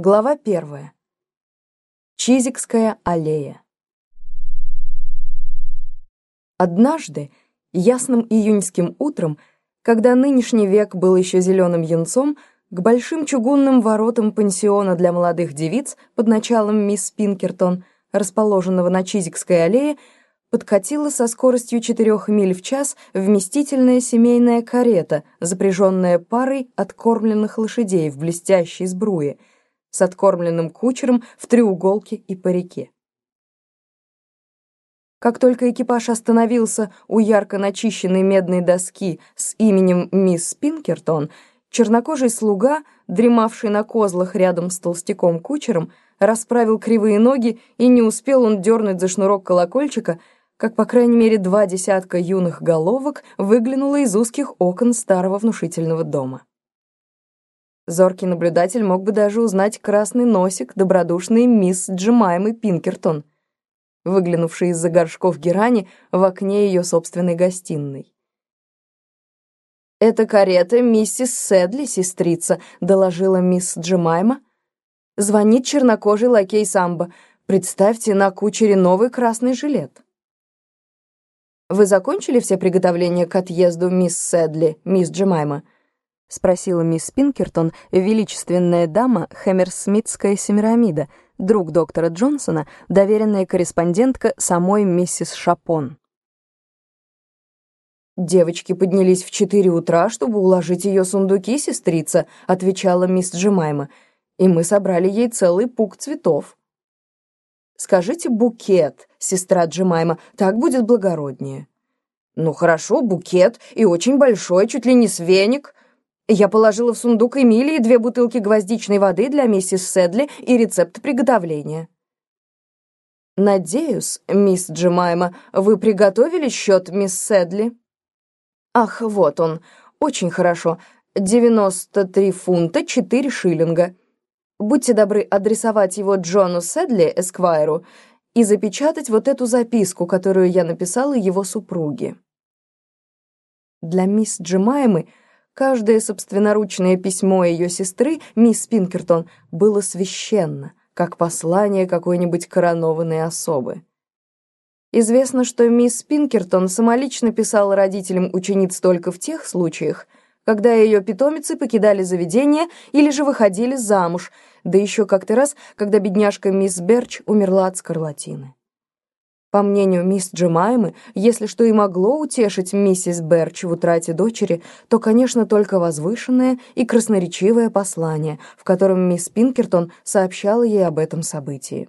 Глава первая. Чизикская аллея. Однажды, ясным июньским утром, когда нынешний век был еще зеленым янцом, к большим чугунным воротам пансиона для молодых девиц под началом мисс Пинкертон, расположенного на Чизикской аллее, подкатила со скоростью четырех миль в час вместительная семейная карета, запряженная парой откормленных лошадей в блестящей сбруе — с откормленным кучером в треуголке и парике. Как только экипаж остановился у ярко начищенной медной доски с именем мисс Пинкертон, чернокожий слуга, дремавший на козлах рядом с толстяком-кучером, расправил кривые ноги, и не успел он дернуть за шнурок колокольчика, как, по крайней мере, два десятка юных головок выглянуло из узких окон старого внушительного дома. Зоркий наблюдатель мог бы даже узнать красный носик добродушной мисс Джемаймы Пинкертон, выглянувшей из-за горшков герани в окне ее собственной гостиной. «Это карета миссис Сэдли, сестрица», — доложила мисс Джемайма. «Звонит чернокожий лакей Самбо. Представьте, на кучере новый красный жилет». «Вы закончили все приготовления к отъезду мисс Сэдли, мисс Джемайма?» — спросила мисс Пинкертон, величественная дама Хэмерсмитская Семирамида, друг доктора Джонсона, доверенная корреспондентка самой миссис Шапон. «Девочки поднялись в четыре утра, чтобы уложить ее сундуки, сестрица», — отвечала мисс Джемайма, «и мы собрали ей целый пук цветов». «Скажите букет, сестра Джемайма, так будет благороднее». «Ну хорошо, букет, и очень большой, чуть ли не с веник», я положила в сундук Эмилии две бутылки гвоздичной воды для миссис Седли и рецепт приготовления. «Надеюсь, мисс Джемайма, вы приготовили счет мисс Седли?» «Ах, вот он. Очень хорошо. 93 фунта 4 шиллинга. Будьте добры адресовать его Джону Седли, Эсквайру, и запечатать вот эту записку, которую я написала его супруге». Для мисс Джемаймы Каждое собственноручное письмо ее сестры, мисс Пинкертон, было священно, как послание какой-нибудь коронованной особы. Известно, что мисс Пинкертон самолично писала родителям учениц только в тех случаях, когда ее питомицы покидали заведение или же выходили замуж, да еще как-то раз, когда бедняжка мисс Берч умерла от скарлатины. По мнению мисс Джемаймы, если что и могло утешить миссис Берч в утрате дочери, то, конечно, только возвышенное и красноречивое послание, в котором мисс Пинкертон сообщала ей об этом событии.